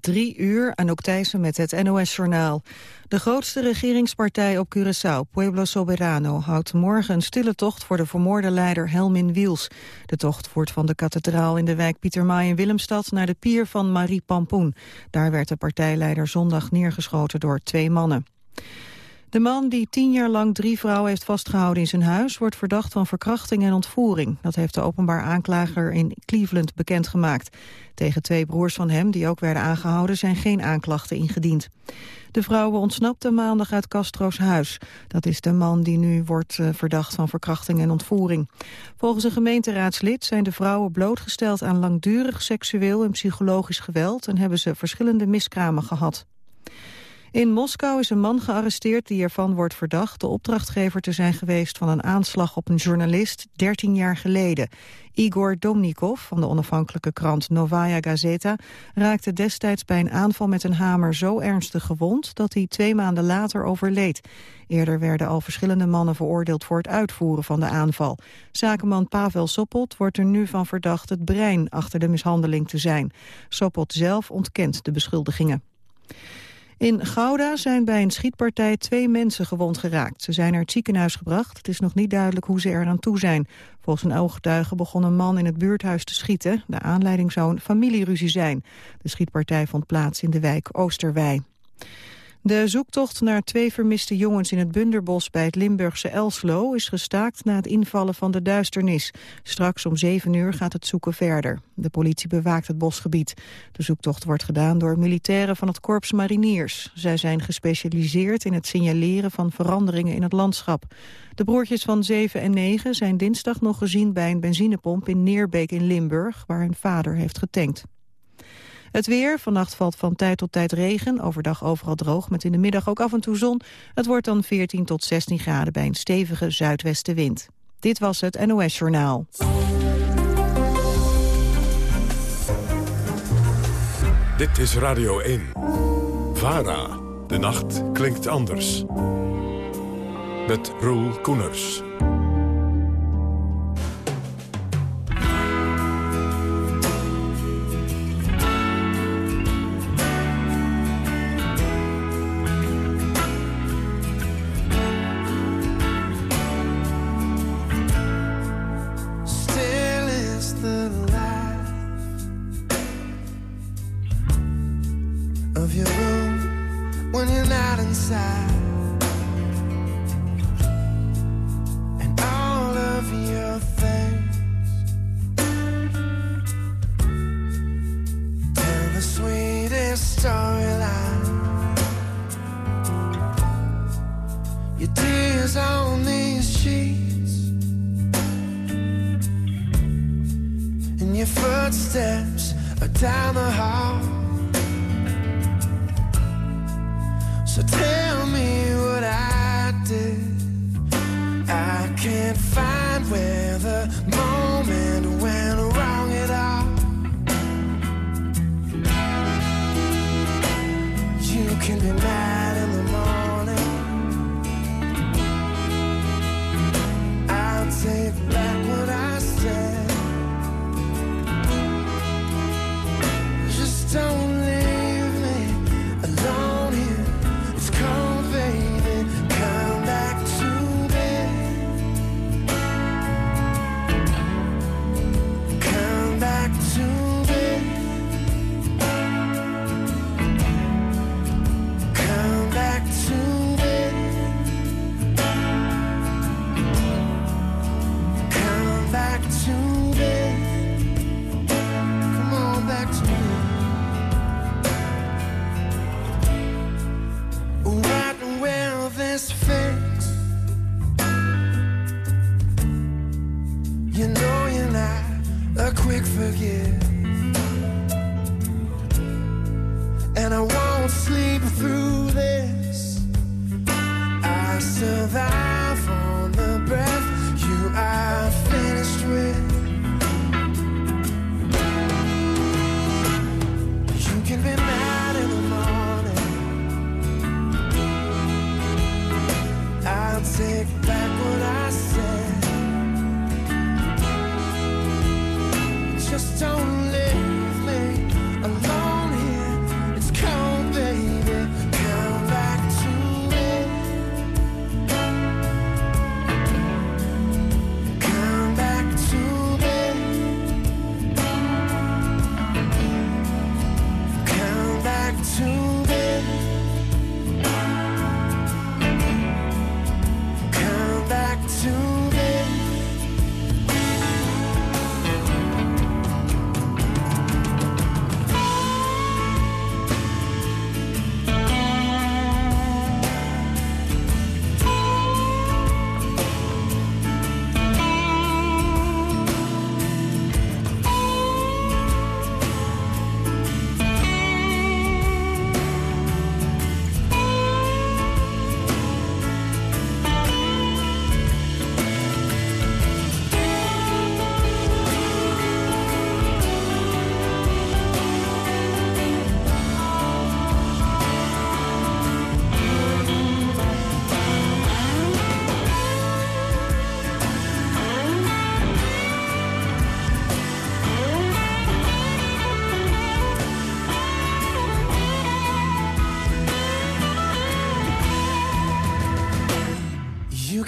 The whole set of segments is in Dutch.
Drie uur, Anouk Thijssen met het NOS-journaal. De grootste regeringspartij op Curaçao, Pueblo Soberano... houdt morgen een stille tocht voor de vermoorde leider Helmin Wiels. De tocht voert van de kathedraal in de wijk Pietermaai in Willemstad... naar de pier van Marie Pampoen. Daar werd de partijleider zondag neergeschoten door twee mannen. De man die tien jaar lang drie vrouwen heeft vastgehouden in zijn huis... wordt verdacht van verkrachting en ontvoering. Dat heeft de openbaar aanklager in Cleveland bekendgemaakt. Tegen twee broers van hem, die ook werden aangehouden... zijn geen aanklachten ingediend. De vrouwen ontsnapten maandag uit Castro's huis. Dat is de man die nu wordt uh, verdacht van verkrachting en ontvoering. Volgens een gemeenteraadslid zijn de vrouwen blootgesteld... aan langdurig seksueel en psychologisch geweld... en hebben ze verschillende miskramen gehad. In Moskou is een man gearresteerd die ervan wordt verdacht de opdrachtgever te zijn geweest van een aanslag op een journalist 13 jaar geleden. Igor Domnikov van de onafhankelijke krant Novaya Gazeta raakte destijds bij een aanval met een hamer zo ernstig gewond dat hij twee maanden later overleed. Eerder werden al verschillende mannen veroordeeld voor het uitvoeren van de aanval. Zakenman Pavel Sopot wordt er nu van verdacht het brein achter de mishandeling te zijn. Sopot zelf ontkent de beschuldigingen. In Gouda zijn bij een schietpartij twee mensen gewond geraakt. Ze zijn naar het ziekenhuis gebracht. Het is nog niet duidelijk hoe ze er aan toe zijn. Volgens een ooggetuige begon een man in het buurthuis te schieten. De aanleiding zou een familieruzie zijn. De schietpartij vond plaats in de wijk Oosterwei. De zoektocht naar twee vermiste jongens in het Bunderbos bij het Limburgse Elslo is gestaakt na het invallen van de duisternis. Straks om zeven uur gaat het zoeken verder. De politie bewaakt het bosgebied. De zoektocht wordt gedaan door militairen van het Korps Mariniers. Zij zijn gespecialiseerd in het signaleren van veranderingen in het landschap. De broertjes van 7 en 9 zijn dinsdag nog gezien bij een benzinepomp in Neerbeek in Limburg, waar hun vader heeft getankt. Het weer, vannacht valt van tijd tot tijd regen. Overdag overal droog, met in de middag ook af en toe zon. Het wordt dan 14 tot 16 graden bij een stevige zuidwestenwind. Dit was het NOS Journaal. Dit is Radio 1. VARA. De nacht klinkt anders. Met Roel Koeners.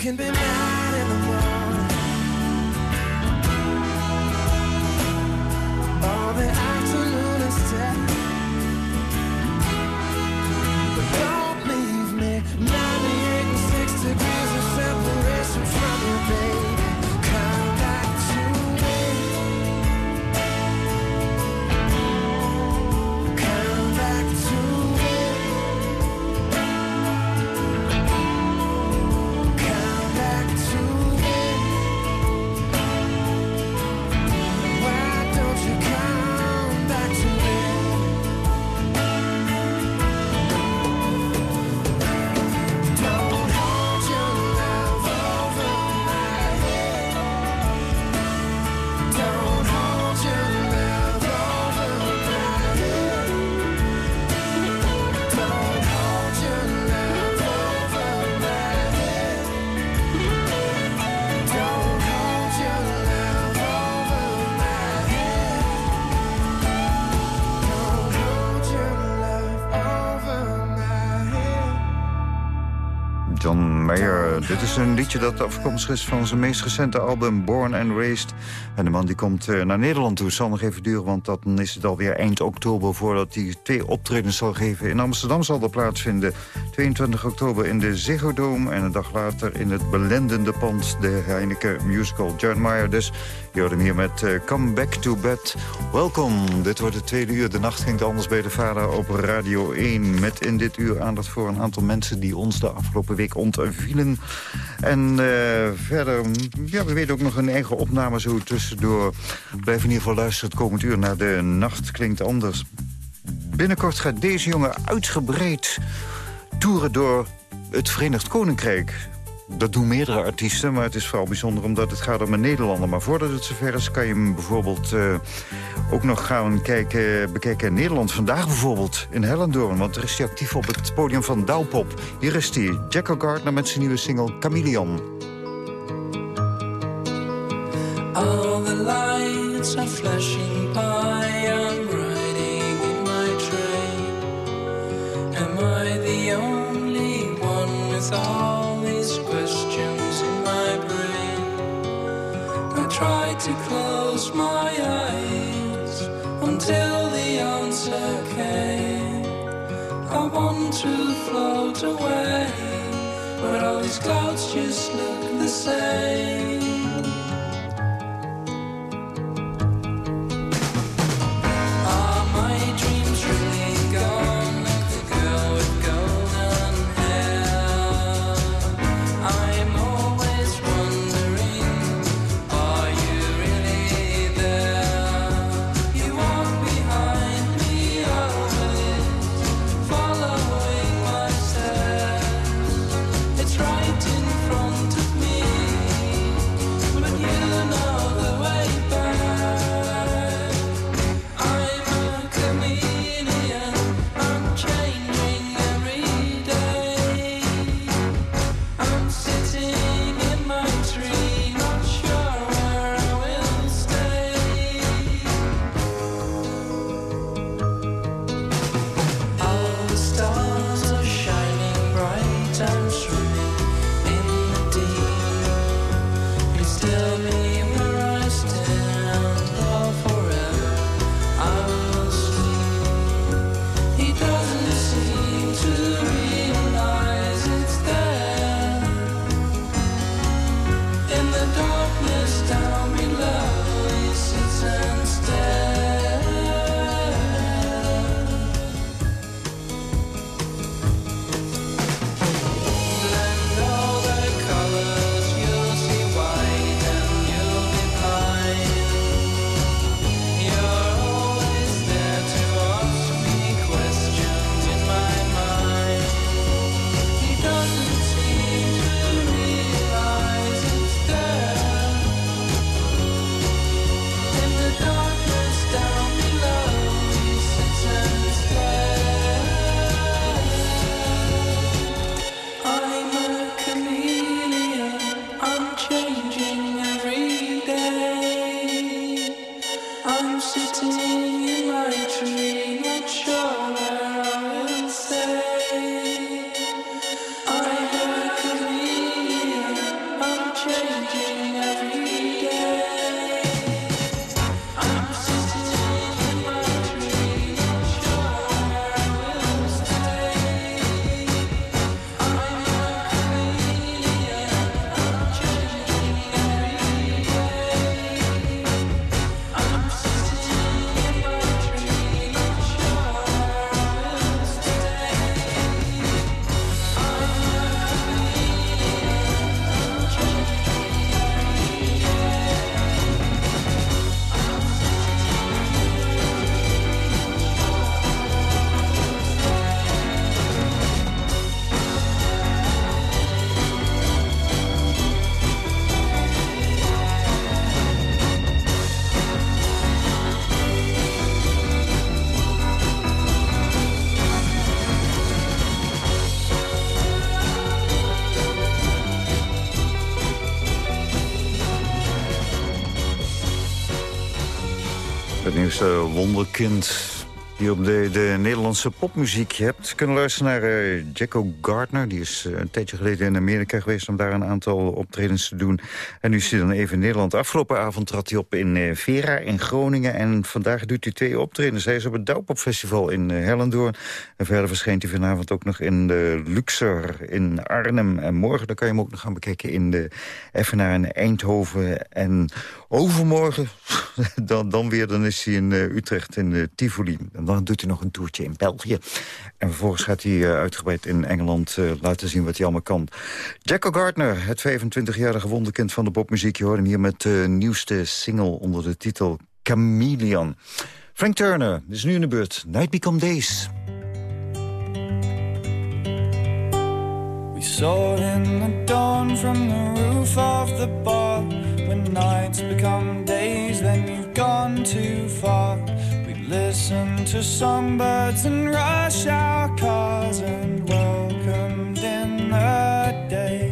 can be made. Dit is een liedje dat afkomstig is van zijn meest recente album Born and Raised. En de man die komt eh, naar Nederland toe. Het zal nog even duren, want dan is het alweer eind oktober... voordat hij twee optredens zal geven. In Amsterdam zal dat plaatsvinden. 22 oktober in de Ziggo Dome. En een dag later in het belendende pand de Heineken Musical. John Mayer dus. Je hem hier met uh, Come Back to Bed. Welkom. Dit wordt het tweede uur. De nacht ging anders bij de vader op Radio 1. Met in dit uur aandacht voor een aantal mensen... die ons de afgelopen week ontvielen. En uh, verder, ja, we weten ook nog een eigen opname zo tussendoor. Blijf in ieder geval luisteren het komend uur naar De Nacht Klinkt Anders. Binnenkort gaat deze jongen uitgebreid toeren door het Verenigd Koninkrijk. Dat doen meerdere artiesten, maar het is vooral bijzonder omdat het gaat om een Nederlander. Maar voordat het zover is, kan je hem bijvoorbeeld uh, ook nog gaan kijken, bekijken in Nederland. Vandaag bijvoorbeeld in Hellendoorn, want er is hij actief op het podium van Douwpop. Hier is hij, Jacko Gardner met zijn nieuwe single Chameleon. All the lights are flashing by, I'm riding in my train. Am I the only one with all try to close my eyes until the answer came. I want to float away, but all these clouds just look the same. Eerste wonderkind die op de, de Nederlandse popmuziek. Hebt kunnen luisteren naar uh, Jacko Gardner. Die is uh, een tijdje geleden in Amerika geweest om daar een aantal optredens te doen. En nu is hij dan even in Nederland. Afgelopen avond trad hij op in Vera in Groningen. En vandaag doet hij twee optredens. Hij is op het Douwpopfestival in Hellendoorn. En verder verschijnt hij vanavond ook nog in de Luxor in Arnhem. En morgen dan kan je hem ook nog gaan bekijken in de Evenaar in Eindhoven. En overmorgen, dan, dan weer, dan is hij in Utrecht in de Tivoli dan doet hij nog een toertje in België. En vervolgens gaat hij uh, uitgebreid in Engeland uh, laten zien wat hij allemaal kan. Jacko Gardner, het 25-jarige wonderkind van de popmuziek. Je hoort hem hier met de nieuwste single onder de titel Chameleon. Frank Turner is nu in de beurt. Night Become Days. We saw in the dawn from the roof of the bar When nights become days then you've gone too far We Listen to songbirds and rush our cars and welcomed in the day.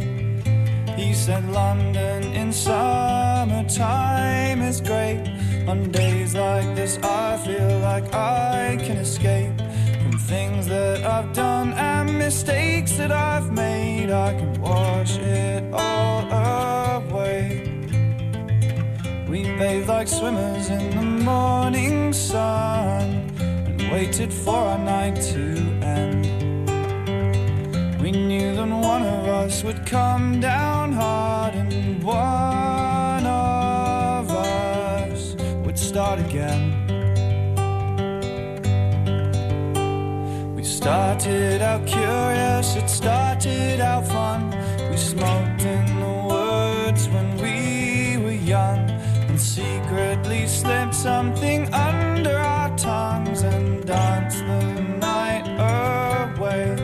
He said London in summertime is great. On days like this, I feel like I can escape from things that I've done and mistakes that I've made. I can wash it all away. We bathed like swimmers in the morning sun and waited for our night to end. We knew that one of us would come down hard and one of us would start again. We started out curious, it started out fun. We smoked in the woods when young secretly slipped something under our tongues and danced the night away.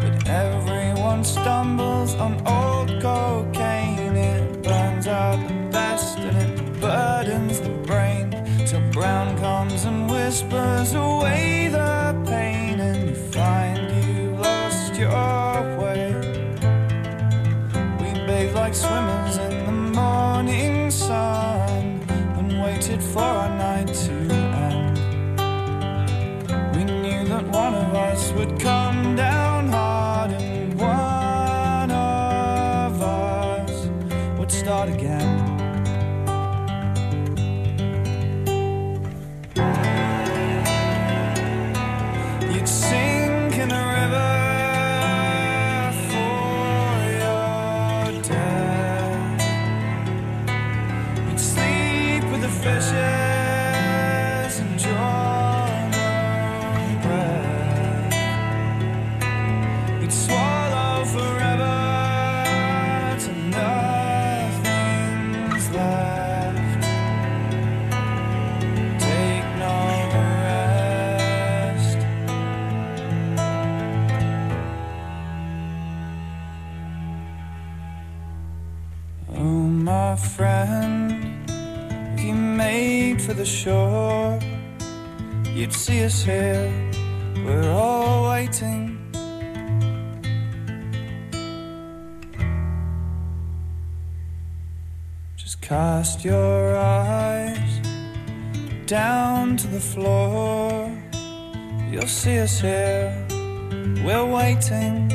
But everyone stumbles on old cocaine. It burns out the best and it burdens the brain. Till Brown comes and whispers away the pain, and you find you lost your way. We bathe like swimmers sun and waited for our night to end. We knew that one of us would come down see us here, we're all waiting. Just cast your eyes down to the floor. You'll see us here, we're waiting.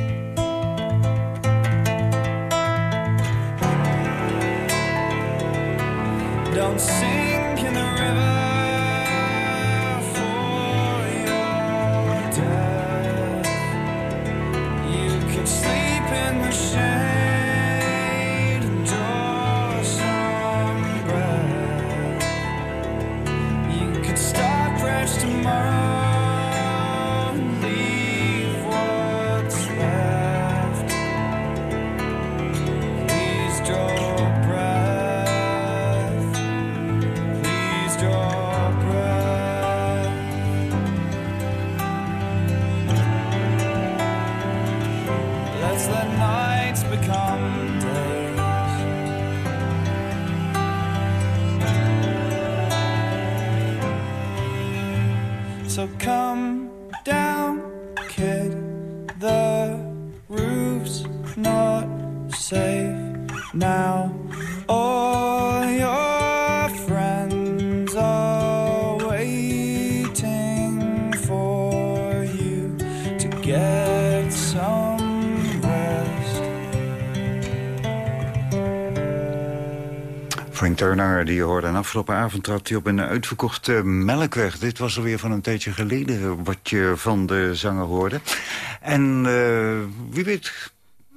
Don't sink Die je hoorde en afgelopen avond trad hij op een uitverkochte melkweg. Dit was alweer van een tijdje geleden wat je van de zanger hoorde. En uh, wie weet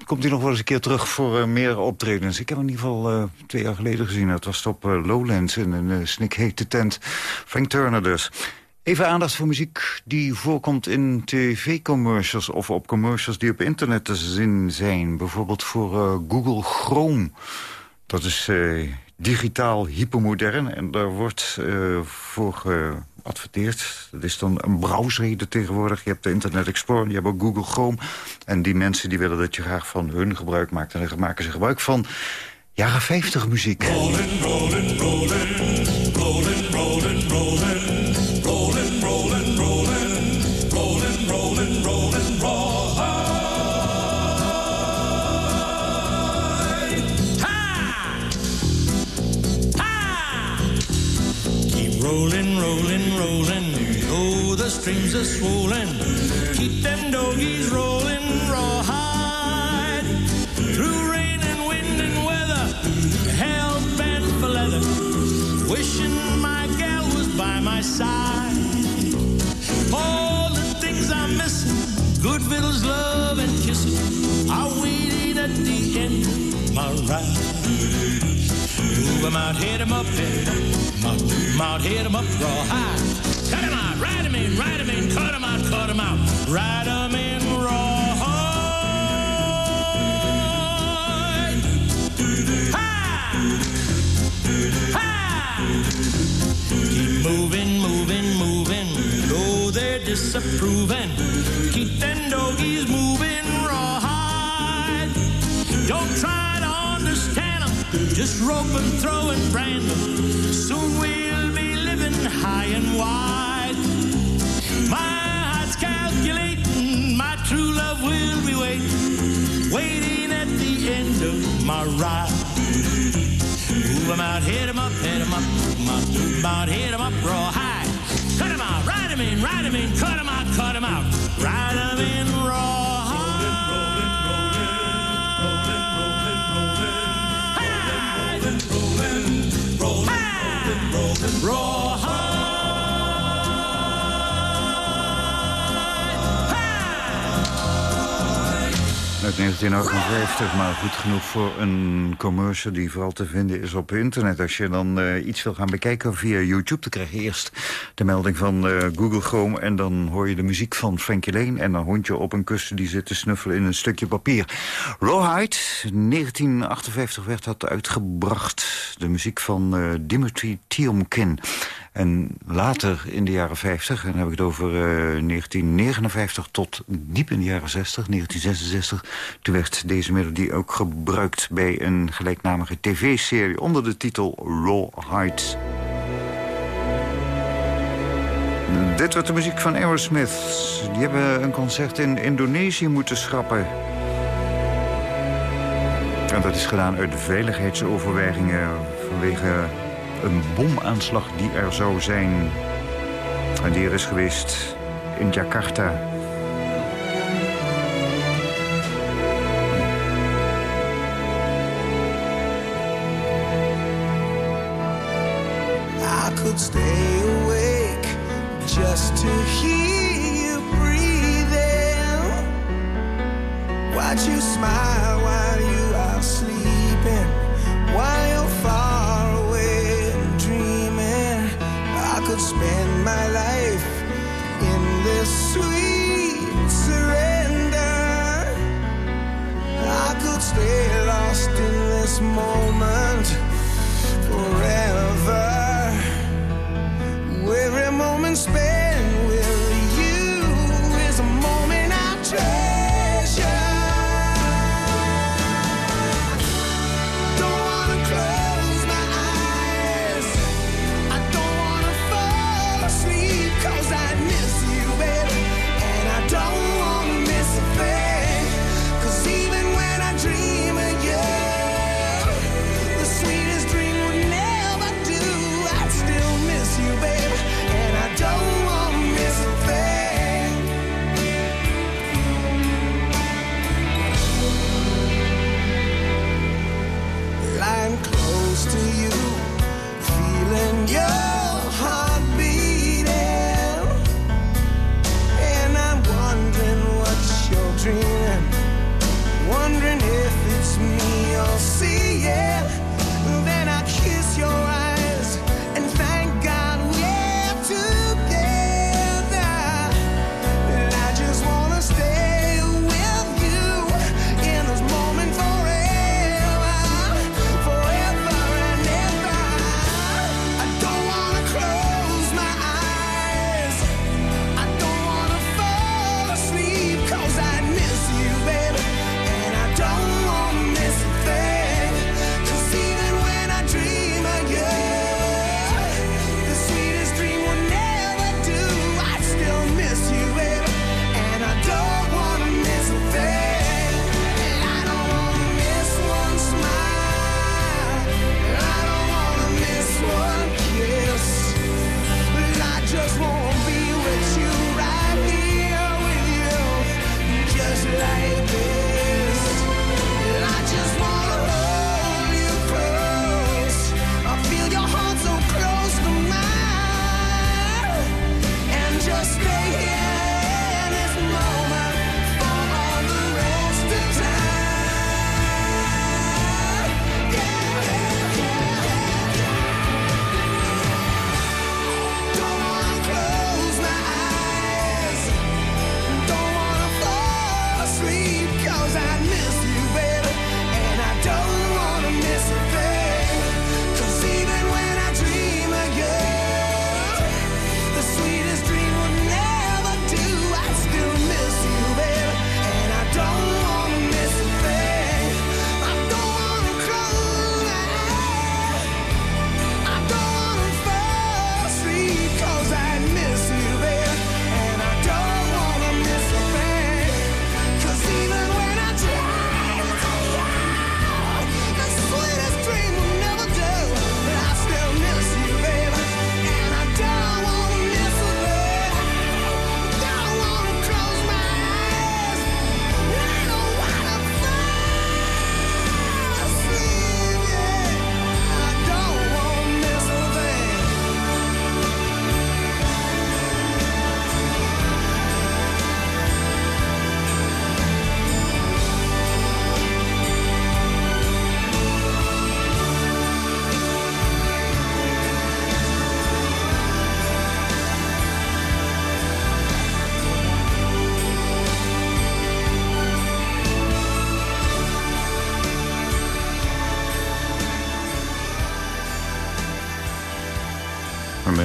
komt hij nog wel eens een keer terug voor uh, meer optredens. Ik heb hem in ieder geval twee jaar geleden gezien. Dat was op Lowlands in een snikhete tent. Frank Turner dus. Even aandacht voor muziek die voorkomt in tv-commercials... of op commercials die op internet te zien zijn. Bijvoorbeeld voor Google Chrome. Dat is digitaal hypermodern en daar wordt voor adverteert. Dat is dan een browser tegenwoordig. Je hebt de Internet Explorer, je hebt ook Google Chrome. En die mensen die willen dat je graag van hun gebruik maakt. En dan maken ze gebruik van jaren 50 muziek. Rolling, rolling, rolling. Oh, the streams are swollen. Keep them doggies rolling rawhide. Through rain and wind and weather, hell bent for leather. Wishing my gal was by my side. All the things I'm missing, good victuals, love and kissing, are waiting at the end of my ride. Move 'em out, hit 'em up, hit 'em up, move 'em out, hit 'em up, rawhide. Cut him out, ride him in, ride him in, cut him out, cut him out, ride him in raw. Keep moving, moving, moving, though they're disapproving. Keep them doggies moving rawhide. Don't try just rope and throw and brand. Soon we'll be living high and wide. My heart's calculating, my true love will be waiting, waiting at the end of my ride. Move 'em out, hit 'em up, hit 'em up, move 'em out, hit 'em up, raw high. Cut 'em out, ride 'em in, ride 'em in, cut 'em out, cut 'em out, ride 'em in raw high. Raw 1958, maar goed genoeg voor een commercial die vooral te vinden is op internet. Als je dan uh, iets wil gaan bekijken via YouTube, dan krijg je eerst de melding van uh, Google Chrome... en dan hoor je de muziek van Frankie Lane en dan hondje op een kussen die zit te snuffelen in een stukje papier. Rawhide, 1958 werd dat uitgebracht. De muziek van uh, Dimitri Tiomkin. En later in de jaren 50, en dan heb ik het over uh, 1959 tot diep in de jaren 60, 1966... toen werd deze melodie ook gebruikt bij een gelijknamige tv-serie... onder de titel Raw Heights. Dit wordt de muziek van Aerosmith. Die hebben een concert in Indonesië moeten schrappen. En dat is gedaan uit veiligheidsoverwegingen vanwege een bomaanslag die er zou zijn. En die is geweest in Jakarta. I could stay awake just to hear you breathing. Watch you smile while you are sleeping. While could stay lost in this moment forever. Every moment spent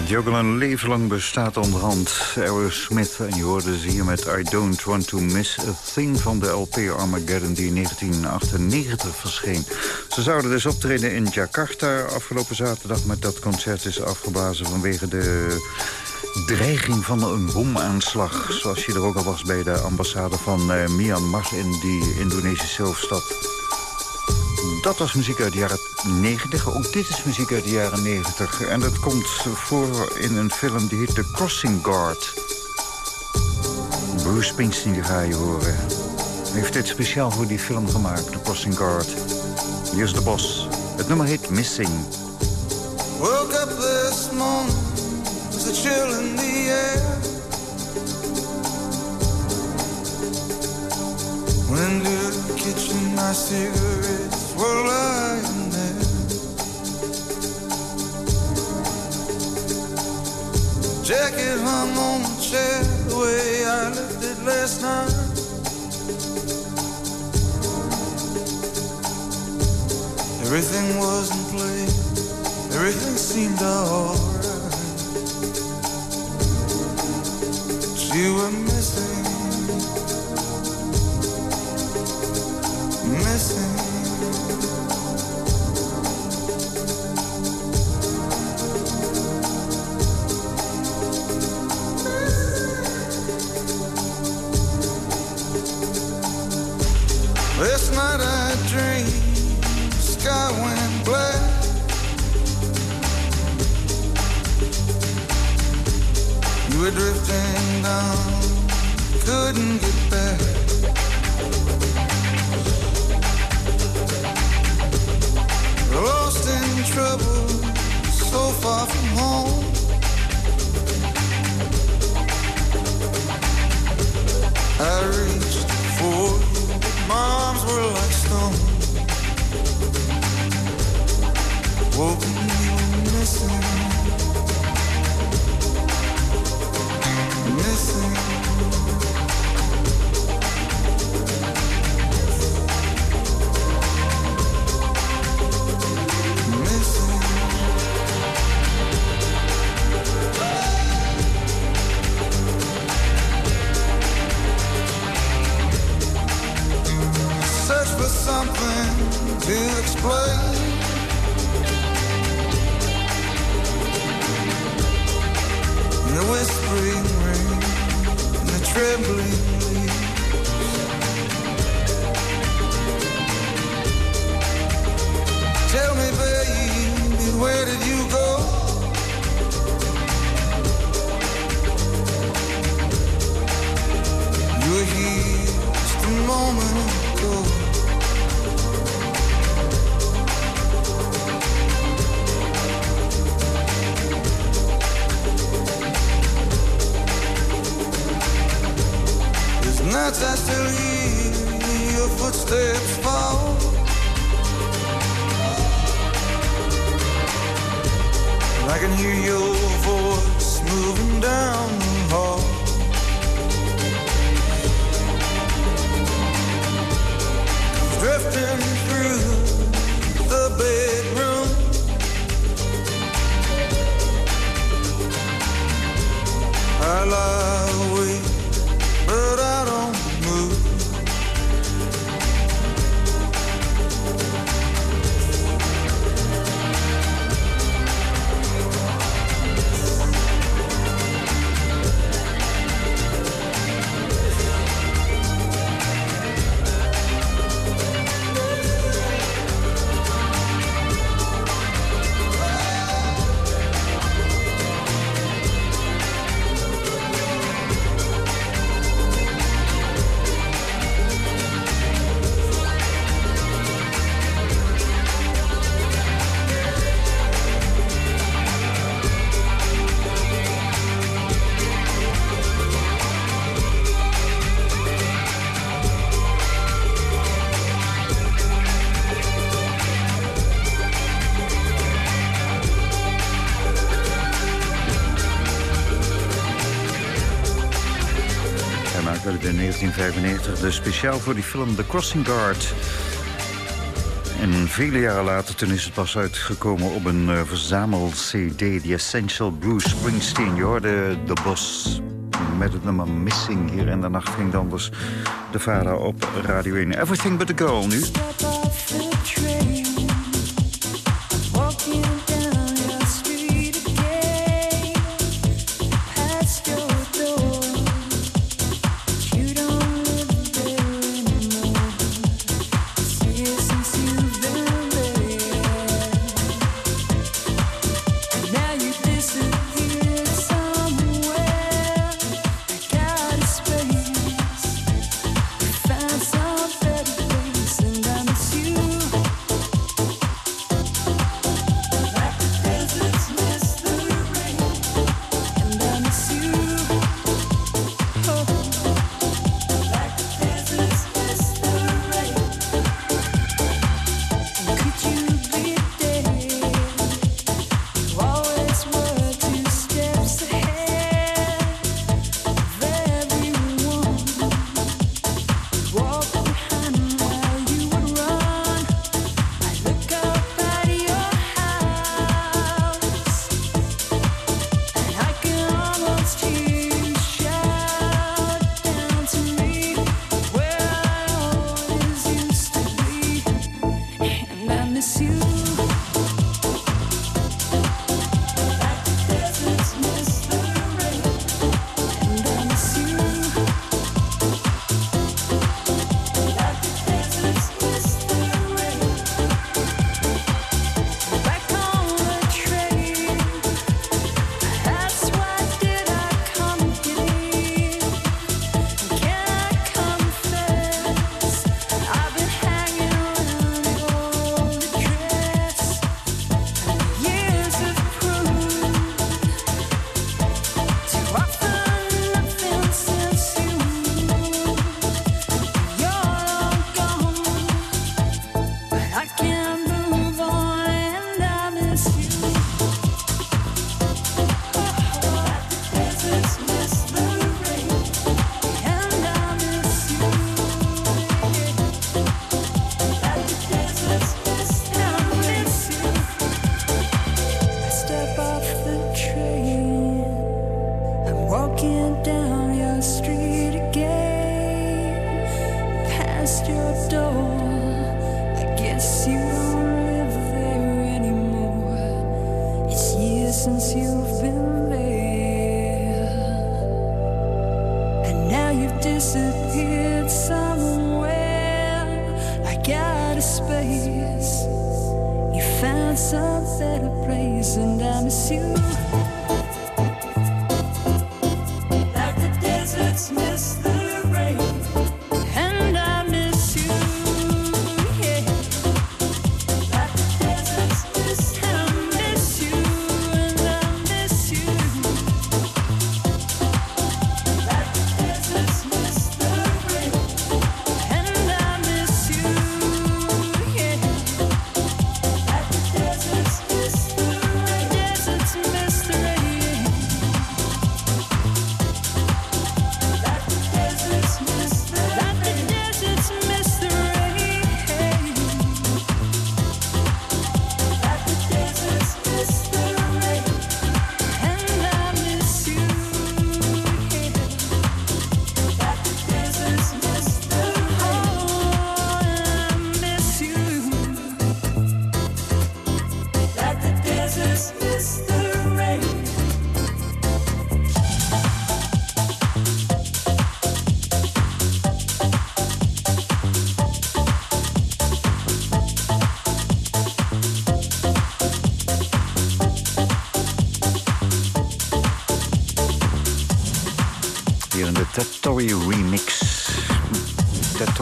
Die ook al een leven lang bestaat onderhand. Aerosmith, en je hoorde ze hier met I Don't Want To Miss A Thing... van de LP Armageddon die in 1998 verscheen. Ze zouden dus optreden in Jakarta afgelopen zaterdag... maar dat concert is afgeblazen vanwege de dreiging van een bomaanslag. Zoals je er ook al was bij de ambassade van uh, Myanmar in die Indonesische hoofdstad. Dat was muziek uit de jaren 90. Ook dit is muziek uit de jaren 90. En dat komt voor in een film die heet The Crossing Guard. Bruce Springsteen, die ga je horen. Hij heeft dit speciaal voor die film gemaakt, The Crossing Guard. Hier is de bos. Het nummer heet Missing. Woke up this morning, there's a chill in the air. Kitchen, lying there. Jacket hung on the chair the way I left it last night. Everything was in place, everything seemed alright. You were speciaal voor die film The Crossing Guard. En vele jaren later, toen is het pas uitgekomen op een uh, verzamel-cd... The Essential Bruce Springsteen. Je hoorde de bos met het nummer Missing hier in de nacht ging dan dus de vader op Radio 1. Everything but the girl nu.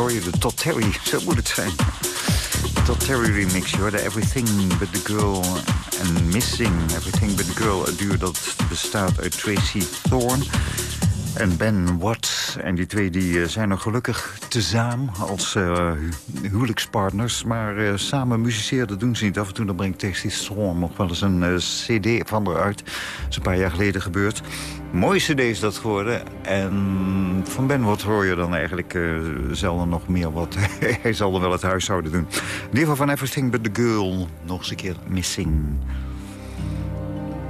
De Todd Terry, zo moet het zijn. Todd Terry remix, je hoorde Everything But The Girl en Missing. Everything But The Girl, het duur dat bestaat uit Tracy Thorn en Ben Watt. En die twee die eh, zijn nog gelukkig tezamen als uh, huwelijkspartners. Maar uh, samen musiceren doen ze niet. Af en toe dan brengt Tracy Thorn nog wel eens een cd van eruit. Dat is een paar jaar geleden gebeurd. Cd is dat geworden. En van Ben wat hoor je dan eigenlijk uh, zelden nog meer wat. Hij zal er wel het huishouden doen. In geval van Everything But The Girl. Nog eens een keer Missing.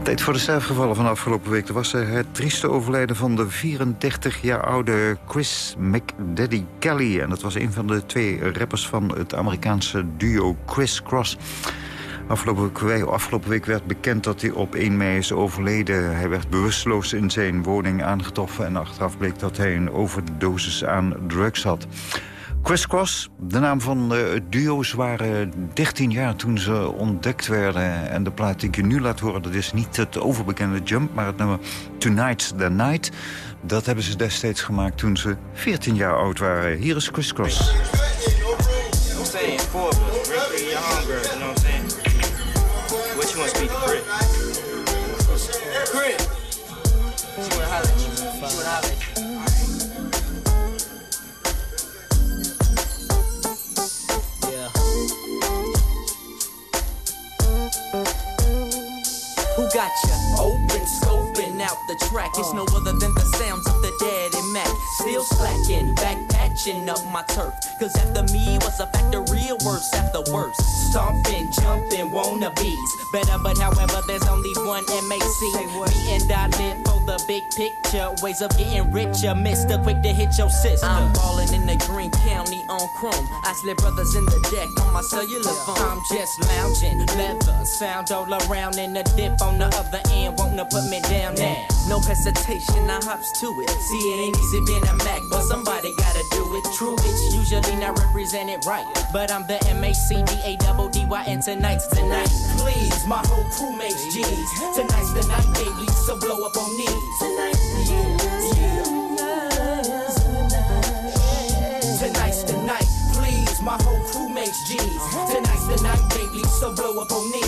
Tijd voor de sterfgevallen van afgelopen week. Er was het trieste overlijden van de 34 jaar oude Chris McDaddy Kelly. En dat was een van de twee rappers van het Amerikaanse duo Chris Cross. Afgelopen week, afgelopen week werd bekend dat hij op 1 mei is overleden. Hij werd bewusteloos in zijn woning aangetroffen... en achteraf bleek dat hij een overdosis aan drugs had. Chris Cross, de naam van het duo. Ze waren 13 jaar toen ze ontdekt werden. En de plaat die je nu laat horen, dat is niet het overbekende Jump... maar het nummer Tonight's the Night. Dat hebben ze destijds gemaakt toen ze 14 jaar oud waren. Hier is Chris Cross. gotcha out the track. It's no oh. other than the sounds of the daddy Mac. Still slacking, back patching up my turf. Cause after me was a factory worse after worse. Stomping, jumping, wannabes. Better, but however, there's only one MAC. Me and I live for the big picture. Ways of getting richer. Mr. Quick to hit your sister. I'm ballin' in the Green County on Chrome. I slip brothers in the deck on my cellular phone. I'm just lounging, leather, sound all around. in the dip on the other end, wanna put me down now. No hesitation, I hops to it. See, it ain't easy being a Mac, but somebody gotta do it. True, it's usually not represented right. But I'm the M A C D A double D Y, and tonight's tonight. Please, my whole crew makes G's. Tonight's the night, baby, so blow up on knees. Tonight. Tonight's the night, please, my whole crew makes G's. Tonight's the night, baby, so blow up on knees.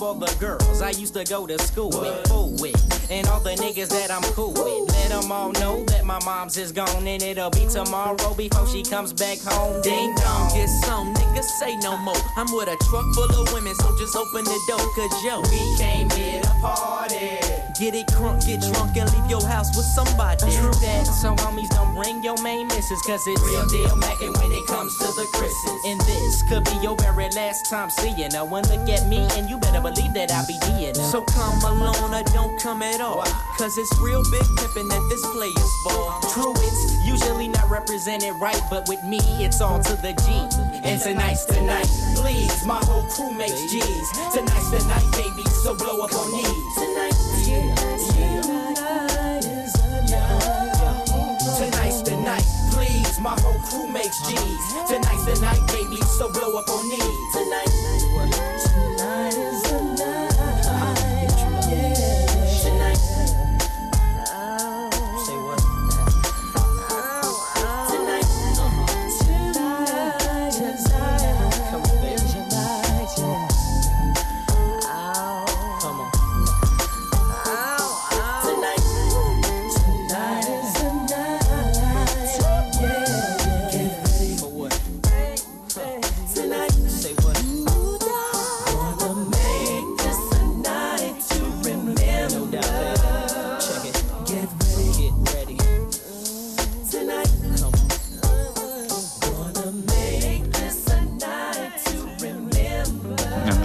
All the girls I used to go to school with, fool with, and all the niggas that I'm cool with. Let them all know that my mom's is gone and it'll be tomorrow before she comes back home. Ding dong, get some niggas say no more. I'm with a truck full of women, so just open the door, cause yo, we came here to party. Get it crunk, get drunk, and leave your house with somebody. True that, so homies don't bring your main missus, cause it's real deal mackin' when it comes to the Chris's. And this could be your very last time seeing her. One look at me, and you better believe that I'll be D'ing her. So come alone or don't come at all. Cause it's real big pimpin' at this player's ball. Uh-huh. True, it's usually not represented right, but with me, it's all to the G. And tonight's the night, please, my whole crew makes G's. Tonight's the night, baby, so blow up on knees. Tonight, my whole crew makes G's. Tonight's the night, baby, so blow up on. Tonight, tonight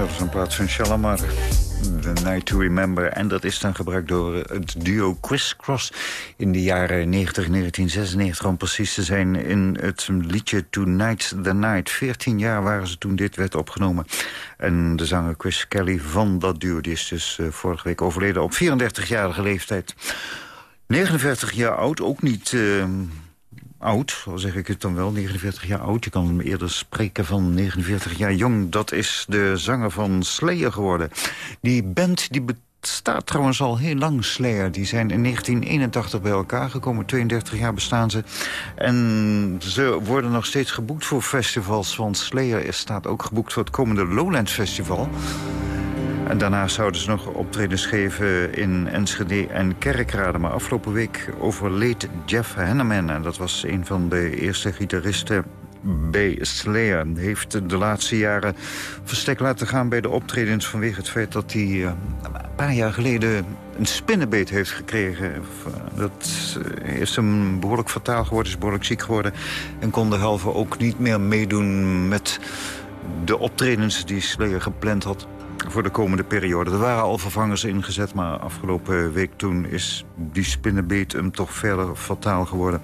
dat een plaats van Shalamar. The Night to Remember. En dat is dan gebruikt door het duo Chris Cross in de jaren 90, 1996 om precies te zijn in het liedje Tonight's the Night. 14 jaar waren ze toen dit werd opgenomen. En de zanger Chris Kelly van dat duo die is dus eh, vorige week overleden op 34-jarige leeftijd. 49 jaar oud, ook niet... eh, oud, al zeg ik het dan wel, 49 jaar oud. Je kan hem eerder spreken van 49 jaar jong. Dat is de zanger van Slayer geworden. Die band die bestaat trouwens al heel lang, Slayer. Die zijn in 1981 bij elkaar gekomen, 32 jaar bestaan ze. En ze worden nog steeds geboekt voor festivals... want Slayer staat ook geboekt voor het komende Lowlands Festival... En daarna zouden ze nog optredens geven in Enschede en Kerkrade. Maar afgelopen week overleed Jeff Hanneman. En dat was een van de eerste gitaristen bij Slayer. Hij heeft de laatste jaren verstek laten gaan bij de optredens... vanwege het feit dat hij eh, paar jaar geleden een spinnenbeet heeft gekregen. Dat eh, is hem behoorlijk fataal geworden, is behoorlijk ziek geworden. En kon halve ook niet meer meedoen met de optredens die Slayer gepland had voor de komende periode. Er waren al vervangers ingezet, maar afgelopen week toen is die spinnenbeet hem toch verder fataal geworden.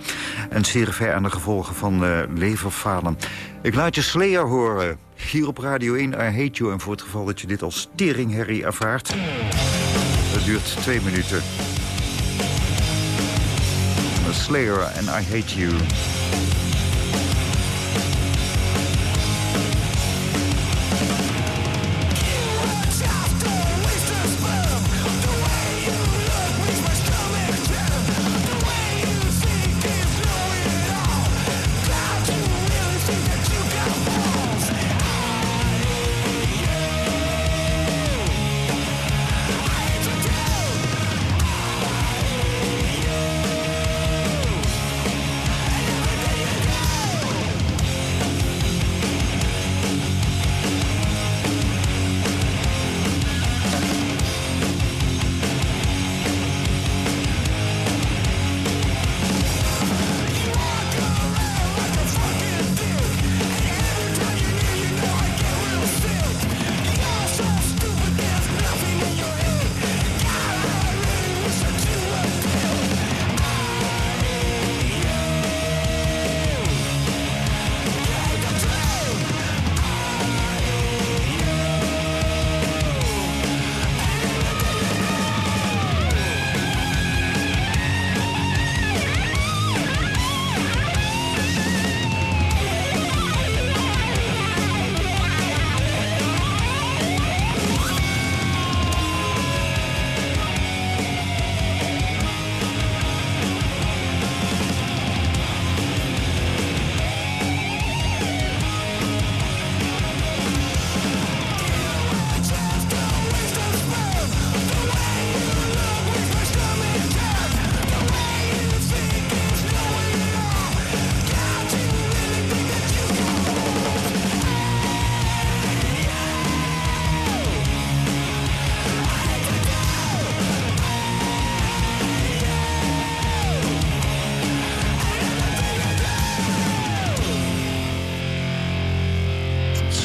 En zeer ver aan de gevolgen van uh, leverfalen. Ik laat je Slayer horen. Hier op Radio 1, I Hate You. En voor het geval dat je dit als teringherrie ervaart... Het duurt twee minuten. Slayer and I Hate You.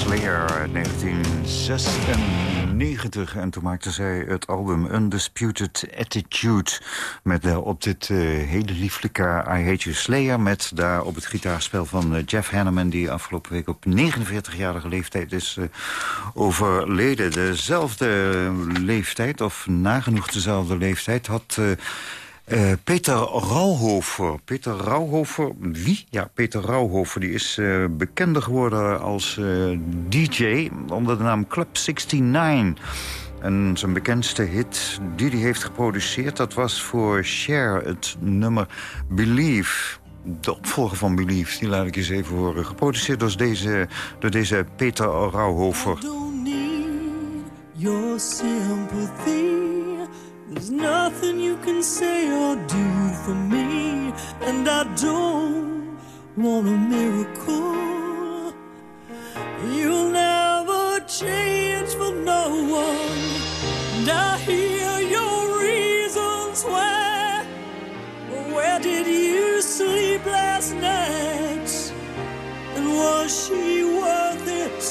Slayer 1996. En toen maakte zij het album Undisputed Attitude. Met op dit uh, hele lieflijke I Hate You Slayer... met daar op het gitaarspel van uh, Jeff Hanneman... die afgelopen week op 49-jarige leeftijd is overleden. Dezelfde leeftijd, of nagenoeg dezelfde leeftijd... had uh, Peter Rauhofer. Peter Rauhofer, wie? Ja, Peter Rauhofer die is uh, bekender geworden als uh, DJ onder de naam Club 69. En zijn bekendste hit die hij heeft geproduceerd... dat was voor Cher het nummer Believe. De opvolger van Believe, die laat ik eens even horen. Geproduceerd door deze, door deze Peter Rauhofer. I don't need your sympathy. There's nothing you can say or do for me, and I don't want a miracle. You'll never change for no one, and I hear your reasons why. Where did you sleep last night? And was she worth it?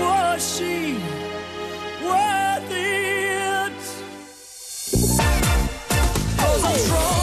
Was she worth it? Control.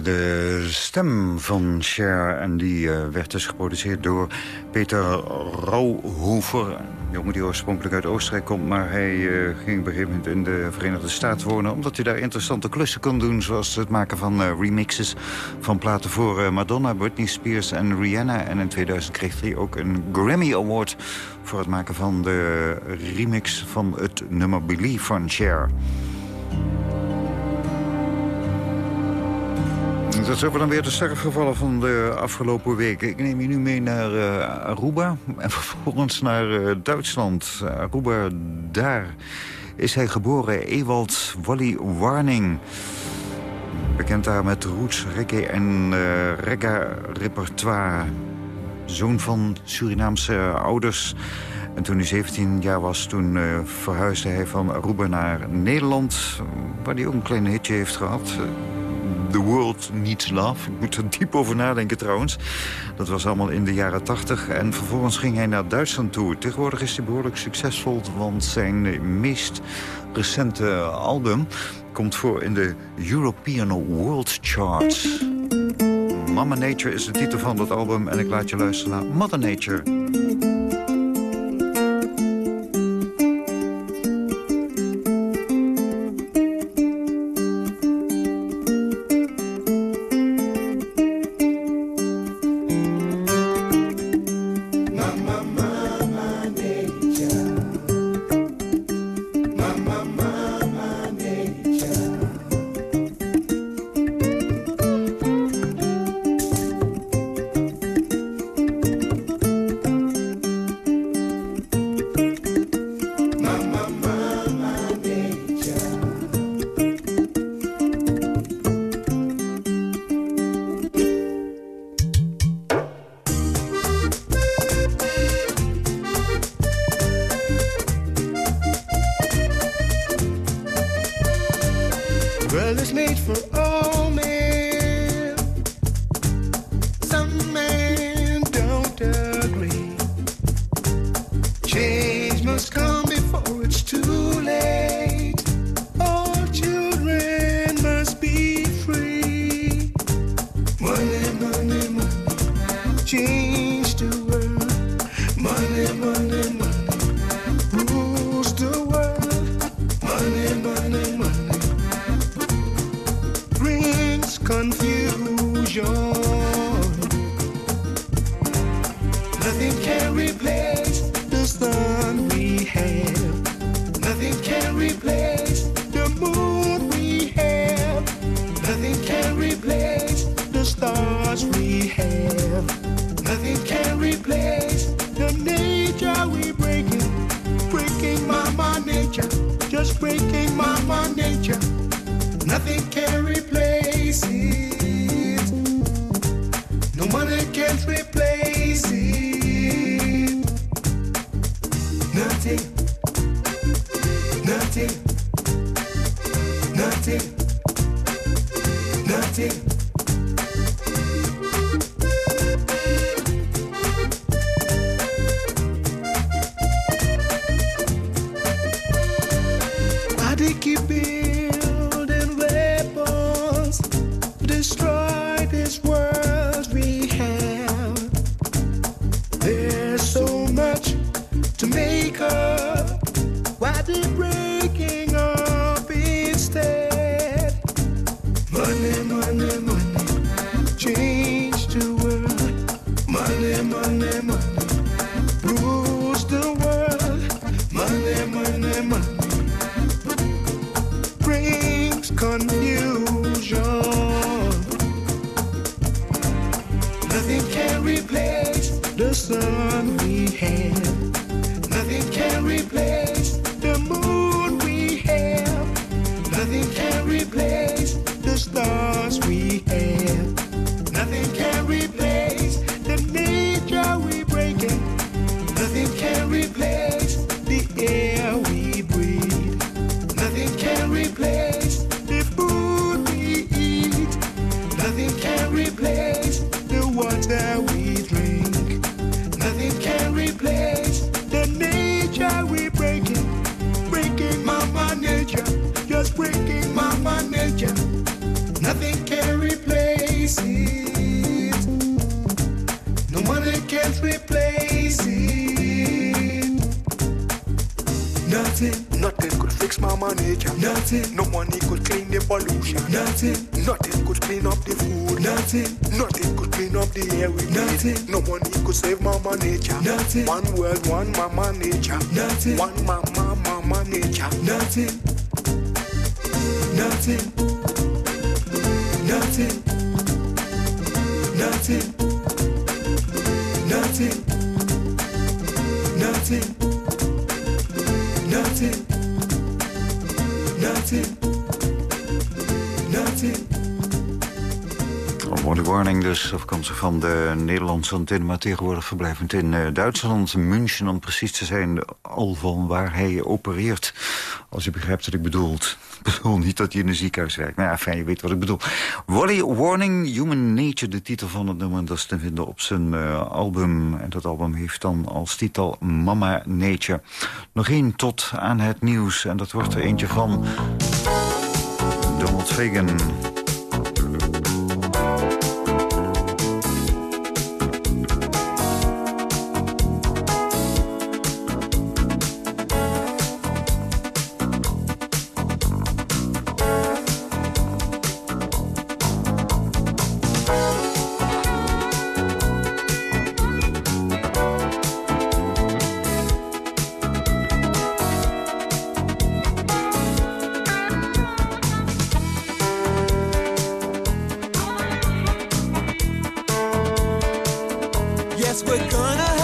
De stem van Cher en die uh, werd dus geproduceerd door Peter Rauhofer. Een jongen die oorspronkelijk uit Oostenrijk komt, maar hij uh, ging op een gegeven moment in de Verenigde Staten wonen... omdat hij daar interessante klussen kon doen, zoals het maken van uh, remixes van platen voor Madonna, Britney Spears en Rihanna. En in 2000 kreeg hij ook een Grammy Award voor het maken van de remix van het nummer Believe van Cher. Dat zijn dan weer de sterfgevallen van de afgelopen weken. Ik neem je nu mee naar uh, Aruba en vervolgens naar uh, Duitsland. Aruba, daar is hij geboren, Ewald Wally Warning. Bekend daar met roots, reggae en uh, reggae-repertoire. Zoon van Surinaamse ouders... En toen hij 17 jaar was, toen verhuisde hij van Aruba naar Nederland... waar hij ook een klein hitje heeft gehad. The World Needs Love. Ik moet er diep over nadenken trouwens. Dat was allemaal in de jaren 80. En vervolgens ging hij naar Duitsland toe. Tegenwoordig is hij behoorlijk succesvol, want zijn meest recente album komt voor in de European World Charts. Mama Nature is de titel van dat album en ik laat je luisteren naar Mother Nature. just breaking my, my nature. Nothing can replace. No money can't replace it. Nothing, nothing could fix my manager. Nothing, no money could clean the pollution. Nothing, nothing could clean up the food. Nothing, nothing could clean up the air we Nothing, no money could save my manager. Nothing, one world, one mama nature. Nothing, one mama, mama nature. Nothing, nothing nothing. Nothing. Nothing. Nothing. Nothing. Nothing. Nothing. Een warning dus, afkomstig van de Nederlandse antenne... maar tegenwoordig verblijvend in uh, Duitsland, München om precies te zijn... al van waar hij opereert, als je begrijpt wat ik bedoel. Ik bedoel niet dat hij in een ziekenhuis werkt. Maar ja, fijn, je weet wat ik bedoel. Warning, Human Nature, de titel van het nummer... dat is te vinden op zijn uh, album. En dat album heeft dan als titel Mama Nature. Nog één tot aan het nieuws. En dat wordt er eentje van... Donald Fagan... gonna